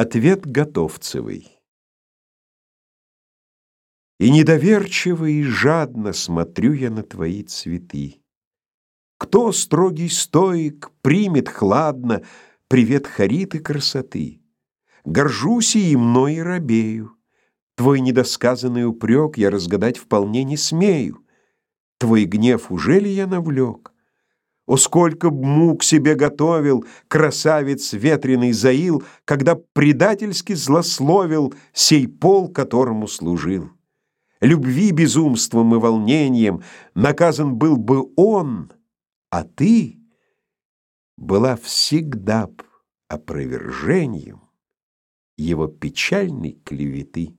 Ответ Готовцевой И недоверчиво и жадно смотрю я на твои цветы. Кто, строгий стоик, примет хладно Привет хариты красоты? Горжусь и мной и робею. Твой недосказанный упрек Я разгадать вполне не смею. Твой гнев уже ли я навлек? О, сколько б мук себе готовил красавец ветреный Заил, когда предательски злословил сей пол, которому служил. Любви безумством и волнением наказан был бы он, а ты была всегда б опровержением его печальной клеветы.